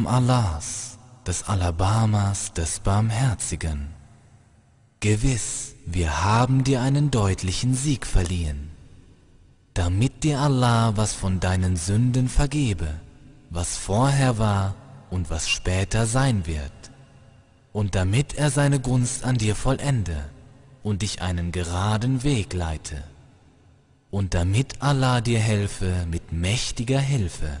Namen Allahs, des Alabamas, des Barmherzigen. Gewiss, wir haben dir einen deutlichen Sieg verliehen, damit dir Allah was von deinen Sünden vergebe, was vorher war und was später sein wird, und damit er seine Gunst an dir vollende und dich einen geraden Weg leite, und damit Allah dir helfe mit mächtiger Hilfe.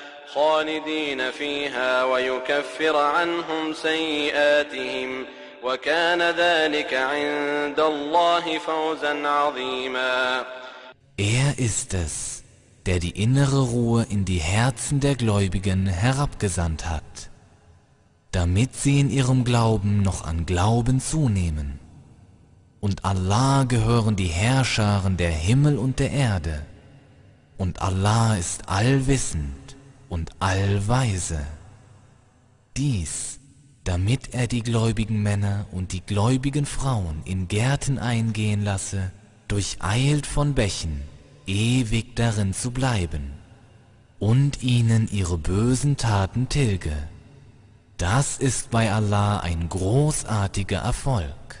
خالدين فيها ويكفر عنهم سيئاتهم وكان ذلك عند الله فوزا عظيما Er ist es, der die innere Ruhe in die Herzen der Gläubigen herabgesandt hat, damit sie in ihrem Glauben noch an Glauben zunehmen. Und Allah gehören die Herrscharen der Himmel und der Erde, und Allah ist allwissend und allweise. Dies, damit er die gläubigen Männer und die gläubigen Frauen in Gärten eingehen lasse, durcheilt von Bächen, ewig darin zu bleiben, und ihnen ihre bösen Taten tilge. Das ist bei Allah ein großartiger Erfolg.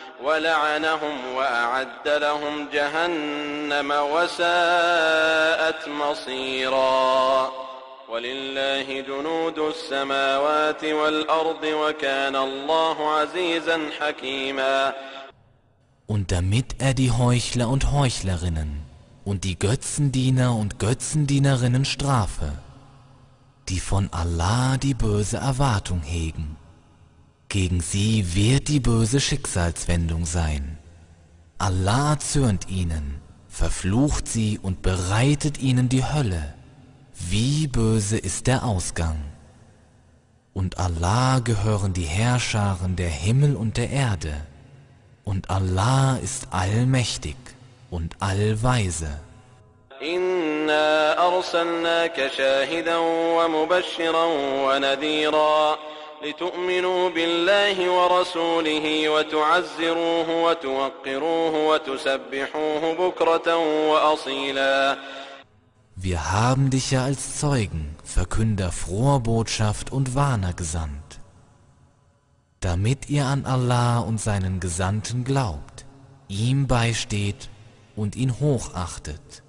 وأعد لهم جهنم وساءت مصيرا ولله جنود السماوات والأرض وكان الله عزيزا حكيما Und damit er die Heuchler und Heuchlerinnen und die Götzendiener und Götzendienerinnen strafe, die von Allah die böse Erwartung hegen. Gegen sie wird die böse Schicksalswendung sein. Allah zürnt ihnen, verflucht sie und bereitet ihnen die Hölle. Wie böse ist der Ausgang. Und Allah gehören die Herrscharen der Himmel und der Erde. Und Allah ist allmächtig und allweise. إنا أرسلناك شاهدا ومبشرا ونذيرا لتؤمنوا بالله ورسوله وتعزروه وتوقروه وتسبحوه بكرة وأصيلا Wir haben dich ja als Zeugen, Verkünder froher Botschaft und Warner gesandt, damit ihr an Allah und seinen Gesandten glaubt, ihm beisteht und ihn hochachtet,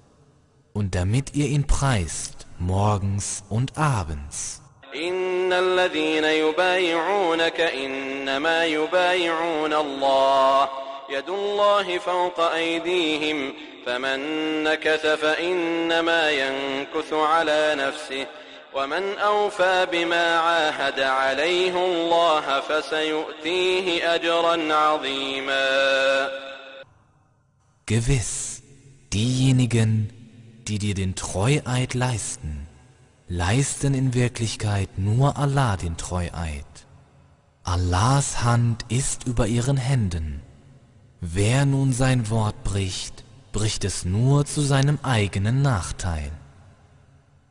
und damit ihr ihn preist morgens und abends. إن الذين يبايعونك إنما يبايعون الله يد الله فوق أيديهم فمن نكث فإنما ينكث على نفسه ومن أوفى بما عاهد عليه الله فسيؤتيه أجرا عظيما. Gewiss, diejenigen, die dir den Treueid leisten, leisten in Wirklichkeit nur Allah den Treueid. Allahs Hand ist über ihren Händen. Wer nun sein Wort bricht, bricht es nur zu seinem eigenen Nachteil.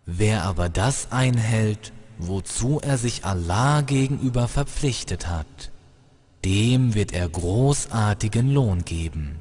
Wer aber das einhält, wozu er sich Allah gegenüber verpflichtet hat, dem wird er großartigen Lohn geben.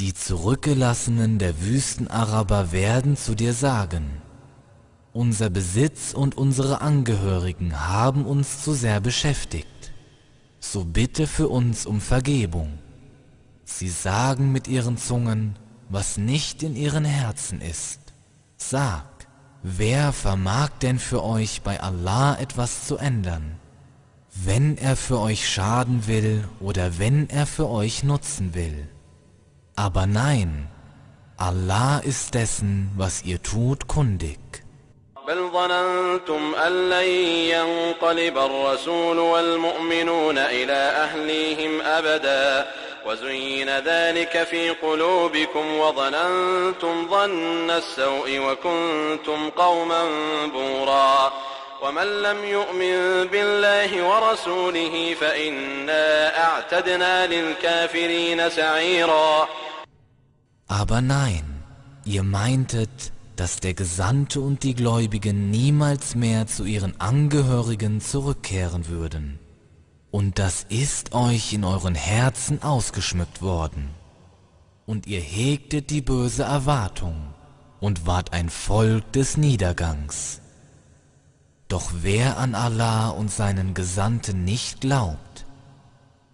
Die Zurückgelassenen der Wüstenaraber werden zu dir sagen, unser Besitz und unsere Angehörigen haben uns zu sehr beschäftigt, so bitte für uns um Vergebung. Sie sagen mit ihren Zungen, was nicht in ihren Herzen ist. Sag, wer vermag denn für euch bei Allah etwas zu ändern? Wenn er für euch schaden will oder wenn er für euch nutzen will. Aber nein, Allah ist dessen, was ihr tut, kundig. بل ظننتم أن لن ينقلب الرسول والمؤمنون إلى أهليهم أبدا وزين ذلك في قلوبكم وظننتم ظن السوء وكنتم قوما بورا ومن لم يؤمن بالله ورسوله فإنا أعتدنا للكافرين سعيرا Aber nein, ihr meintet, dass der Gesandte und die Gläubigen niemals mehr zu ihren Angehörigen zurückkehren würden. Und das ist euch in euren Herzen ausgeschmückt worden. Und ihr hegtet die böse Erwartung und wart ein Volk des Niedergangs. Doch wer an Allah und seinen Gesandten nicht glaubt,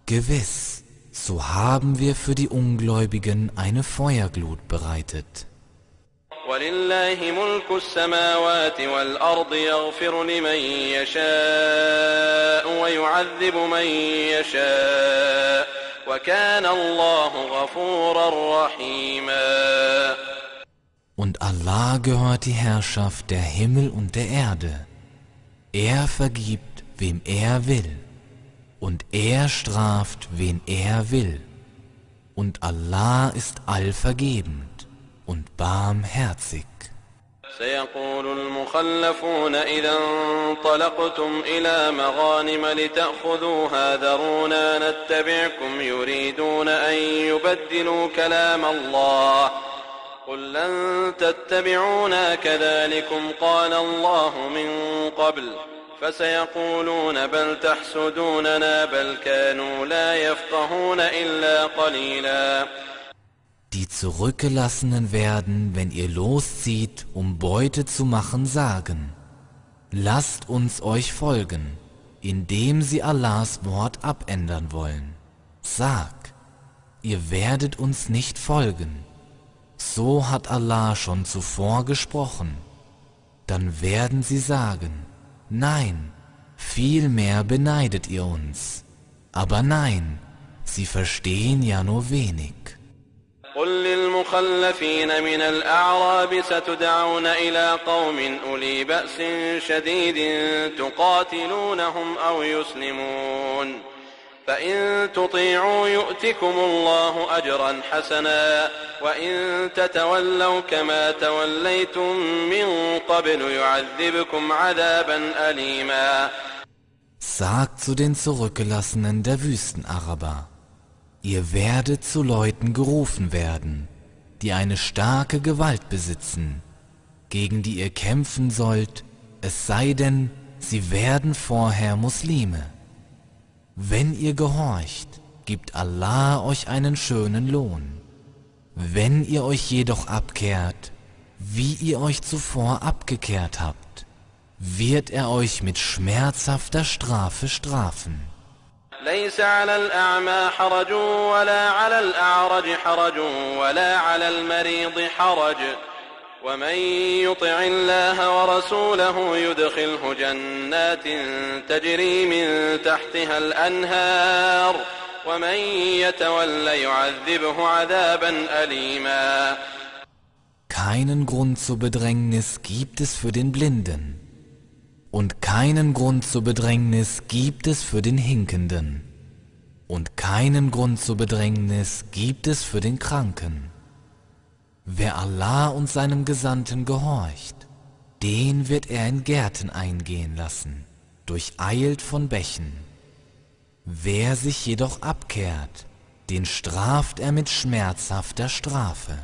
gewiss, so haben wir für die Ungläubigen eine Feuerglut bereitet. ولله ملك السماوات والأرض يغفر لمن يشاء ويعذب من يشاء وكان الله غفورا رحيما Und Allah gehört die Herrschaft der Himmel und der Erde. Er vergibt, wem er will, Und er straft, wen er will. Und Allah ist allvergebend und barmherzig. سيقول المخلفون إذا انطلقتم إلى مغانم لتأخذوها ذرونا نتبعكم يريدون أن يبدلوا كلام الله قل لن تتبعونا كذلكم قال الله من قبل فسيقولون بل تحسدوننا بل كانوا لا يفقهون إلا قليلاً Die Zurückgelassenen werden, wenn ihr loszieht, um Beute zu machen, sagen, lasst uns euch folgen, indem sie Allahs Wort abändern wollen. Sag, ihr werdet uns nicht folgen. So hat Allah schon zuvor gesprochen. Dann werden sie sagen, nein, vielmehr beneidet ihr uns. Aber nein, sie verstehen ja nur wenig. قل للمخلفين من الأعراب ستدعون إلى قوم أولي بأس شديد تقاتلونهم أو يسلمون فإن تطيعوا يؤتكم الله أجرا حسنا وإن تتولوا كما توليتم من قبل يعذبكم عذابا أليما Sagt zu den Zurückgelassenen der Wüstenaraber, Ihr werdet zu Leuten gerufen werden, die eine starke Gewalt besitzen, gegen die ihr kämpfen sollt, es sei denn, sie werden vorher Muslime. Wenn ihr gehorcht, gibt Allah euch einen schönen Lohn. Wenn ihr euch jedoch abkehrt, wie ihr euch zuvor abgekehrt habt, wird er euch mit schmerzhafter Strafe strafen. ليس على الأعمى حرج ولا على الأعرج حرج ولا على المريض حرج ومن يطع الله ورسوله يدخله جنات تجري من تحتها الأنهار ومن يتول يعذبه عذابا أليما Keinen Grund zur Bedrängnis gibt es für den Blinden und keinen Grund zur Bedrängnis gibt es für den Hinkenden. und keinen Grund zur Bedrängnis gibt es für den Kranken. Wer Allah und seinem Gesandten gehorcht, den wird er in Gärten eingehen lassen, durcheilt von Bächen. Wer sich jedoch abkehrt, den straft er mit schmerzhafter Strafe.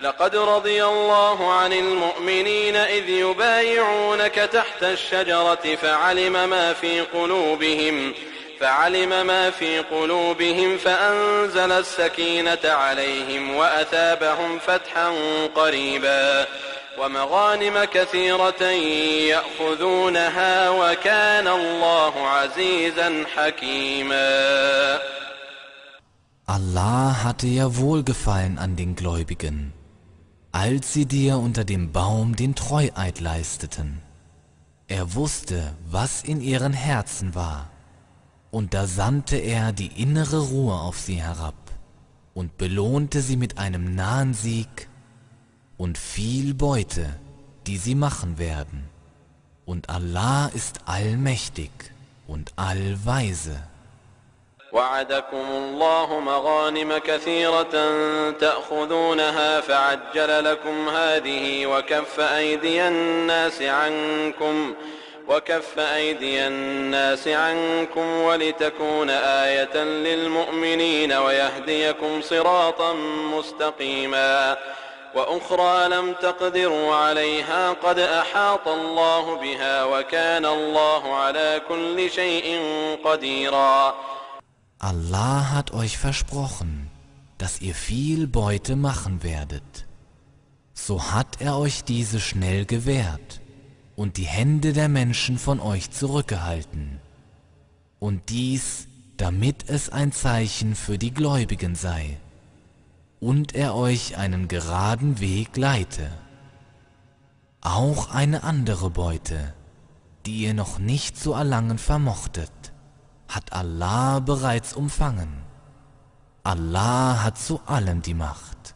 لقد رضي الله عن المؤمنين إذ يبايعونك تحت الشجرة فعلم ما في قلوبهم فعلم ما في قلوبهم فأنزل السكينة عليهم وأثابهم فتحا قريبا ومغانم كثيرة يأخذونها وكان الله عزيزا حكيما Allah hatte ja Wohlgefallen an den Gläubigen, als sie dir unter dem Baum den Treueid leisteten. Er wusste, was in ihren Herzen war, und da sandte er die innere Ruhe auf sie herab und belohnte sie mit einem nahen Sieg und viel Beute, die sie machen werden. Und Allah ist allmächtig und allweise. وعدكم الله مغانم كثيرة تأخذونها فعجل لكم هذه وكف أيدي الناس عنكم وكف أيدي الناس عنكم ولتكون آية للمؤمنين ويهديكم صراطا مستقيما وأخرى لم تقدروا عليها قد أحاط الله بها وكان الله على كل شيء قديرا Allah hat euch versprochen, dass ihr viel Beute machen werdet. So hat er euch diese schnell gewährt und die Hände der Menschen von euch zurückgehalten. Und dies, damit es ein Zeichen für die Gläubigen sei und er euch einen geraden Weg leite. Auch eine andere Beute, die ihr noch nicht zu erlangen vermochtet hat Allah bereits umfangen. Allah hat zu allem die Macht.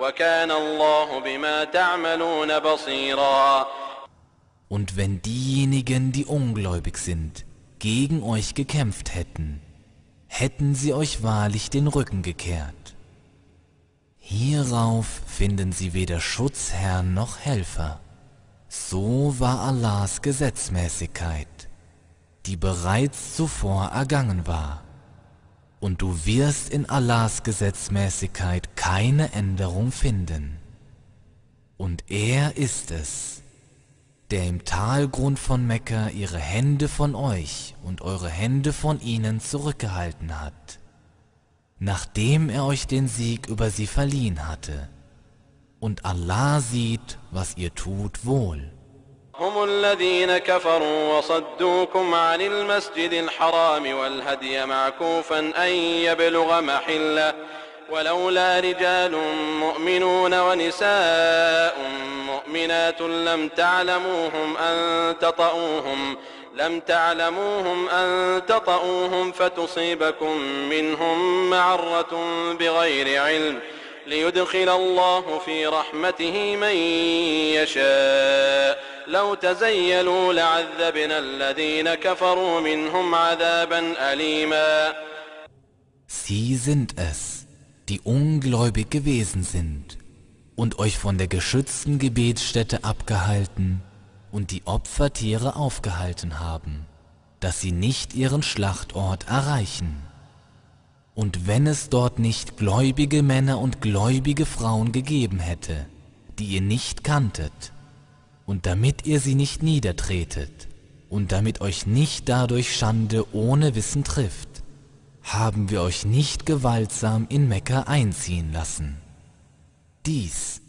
وكان الله بما تعملون بصيرا Und wenn diejenigen, die ungläubig sind, gegen euch gekämpft hätten, hätten sie euch wahrlich den Rücken gekehrt. Hierauf finden sie weder Schutzherrn noch Helfer. So war Allahs Gesetzmäßigkeit, die bereits zuvor ergangen war. Und du wirst in Allahs Gesetzmäßigkeit keine Änderung finden. Und er ist es, der im Talgrund von Mekka ihre Hände von euch und eure Hände von ihnen zurückgehalten hat, nachdem er euch den Sieg über sie verliehen hatte. Und Allah sieht, was ihr tut, wohl. هم الذين كفروا وصدوكم عن المسجد الحرام والهدي معكوفا أن يبلغ محلة ولولا رجال مؤمنون ونساء مؤمنات لم تعلموهم أن تطؤوهم لم تعلموهم أن تطؤوهم فتصيبكم منهم معرة بغير علم ليدخل الله في رحمته من يشاء. لو تزيلوا لعذبنا الذين كفروا منهم عذابا أليما Sie sind es, die ungläubig gewesen sind und euch von der geschützten Gebetsstätte abgehalten und die Opfertiere aufgehalten haben, dass sie nicht ihren Schlachtort erreichen. Und wenn es dort nicht gläubige Männer und gläubige Frauen gegeben hätte, die ihr nicht kanntet, und damit ihr sie nicht niedertretet, und damit euch nicht dadurch Schande ohne Wissen trifft, haben wir euch nicht gewaltsam in Mekka einziehen lassen. Dies,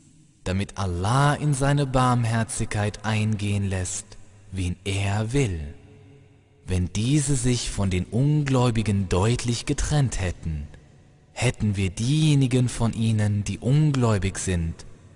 damit Allah in seine Barmherzigkeit eingehen lässt, wen er will. Wenn diese sich von den Ungläubigen deutlich getrennt hätten, hätten wir diejenigen von ihnen, die ungläubig sind,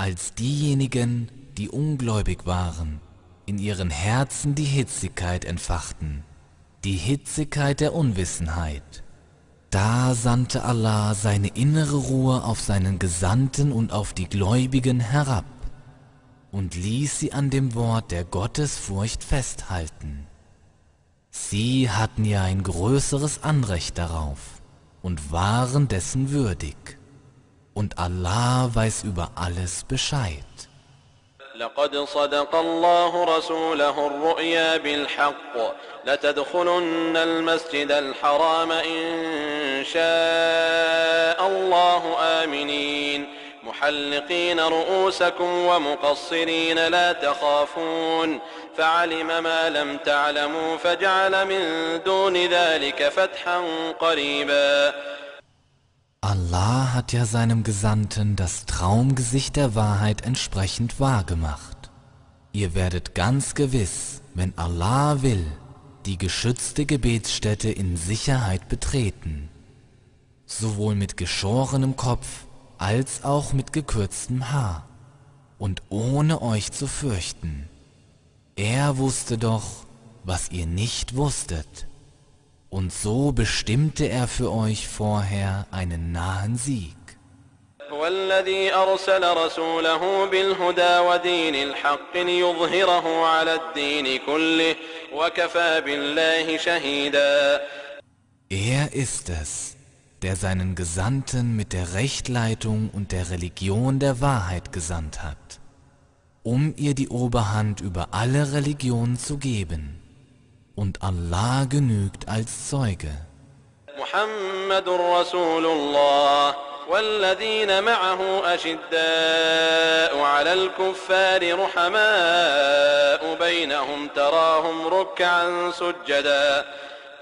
Als diejenigen, die ungläubig waren, in ihren Herzen die Hitzigkeit entfachten, die Hitzigkeit der Unwissenheit. Da sandte Allah seine innere Ruhe auf seinen Gesandten und auf die Gläubigen herab und ließ sie an dem Wort der Gottesfurcht festhalten. Sie hatten ja ein größeres Anrecht darauf und waren dessen würdig. Und Allah weiß über alles Bescheid. لقد صدق الله رسوله الرؤيا بالحق. لتدخلن المسجد الحرام إن شاء الله آمنين. محلقين رؤوسكم ومقصرين لا تخافون. فعلم ما لم تعلموا فجعل من دون ذلك فتحا قريبا. Allah hat ja seinem Gesandten das Traumgesicht der Wahrheit entsprechend wahrgemacht. Ihr werdet ganz gewiss, wenn Allah will, die geschützte Gebetsstätte in Sicherheit betreten, sowohl mit geschorenem Kopf als auch mit gekürztem Haar und ohne euch zu fürchten. Er wusste doch, was ihr nicht wusstet. Und so bestimmte er für euch vorher einen nahen Sieg. والذي أرسل رسوله بالهدى ودين الحق ليظهره على الدين كله وكفى بالله شهيدا Er ist es, der seinen Gesandten mit der Rechtleitung und der Religion der Wahrheit gesandt hat, um ihr die Oberhand über alle Religionen zu geben. Und Allah genügt als Zeuge. محمد رسول الله والذين معه أشداء على الكفار رحماء بينهم تراهم ركعا سجدا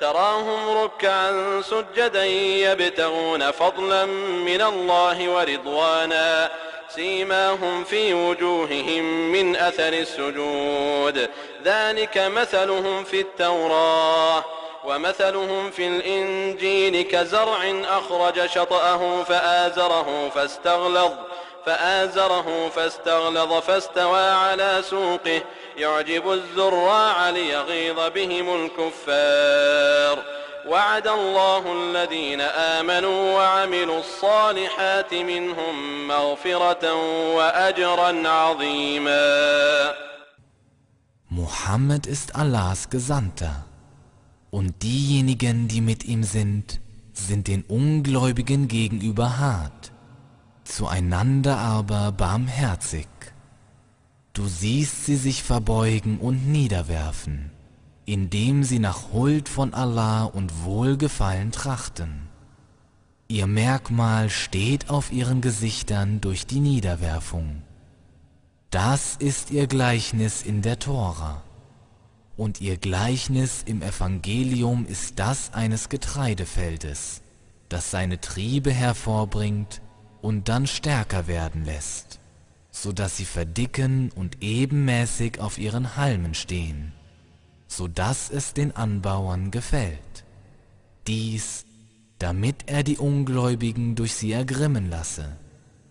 تراهم ركعا سجدا يبتغون فضلا من الله ورضوانا سيماهم في وجوههم من أثر السجود ذلك مثلهم في التوراة ومثلهم في الإنجيل كزرع أخرج شطأه فآزره فاستغلظ فآزره فاستغلظ فاستوى على سوقه يعجب الزراع ليغيظ بهم الكفار وعد الله الذين آمنوا وعملوا الصالحات منهم مغفرة وأجرا عظيما Mohammed ist Allahs Gesandter und diejenigen, die mit ihm sind, sind den Ungläubigen gegenüber hart, zueinander aber barmherzig. Du siehst sie sich verbeugen und niederwerfen indem sie nach Huld von Allah und Wohlgefallen trachten. Ihr Merkmal steht auf ihren Gesichtern durch die Niederwerfung. Das ist ihr Gleichnis in der Tora. Und ihr Gleichnis im Evangelium ist das eines Getreidefeldes, das seine Triebe hervorbringt und dann stärker werden lässt, so dass sie verdicken und ebenmäßig auf ihren Halmen stehen so dass es den Anbauern gefällt. Dies, damit er die Ungläubigen durch sie ergrimmen lasse.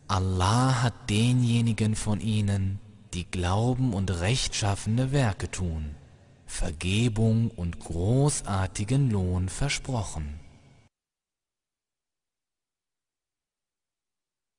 Allah hat denjenigen von ihnen, die glauben und rechtschaffene Werke tun, Vergebung und großartigen Lohn versprochen.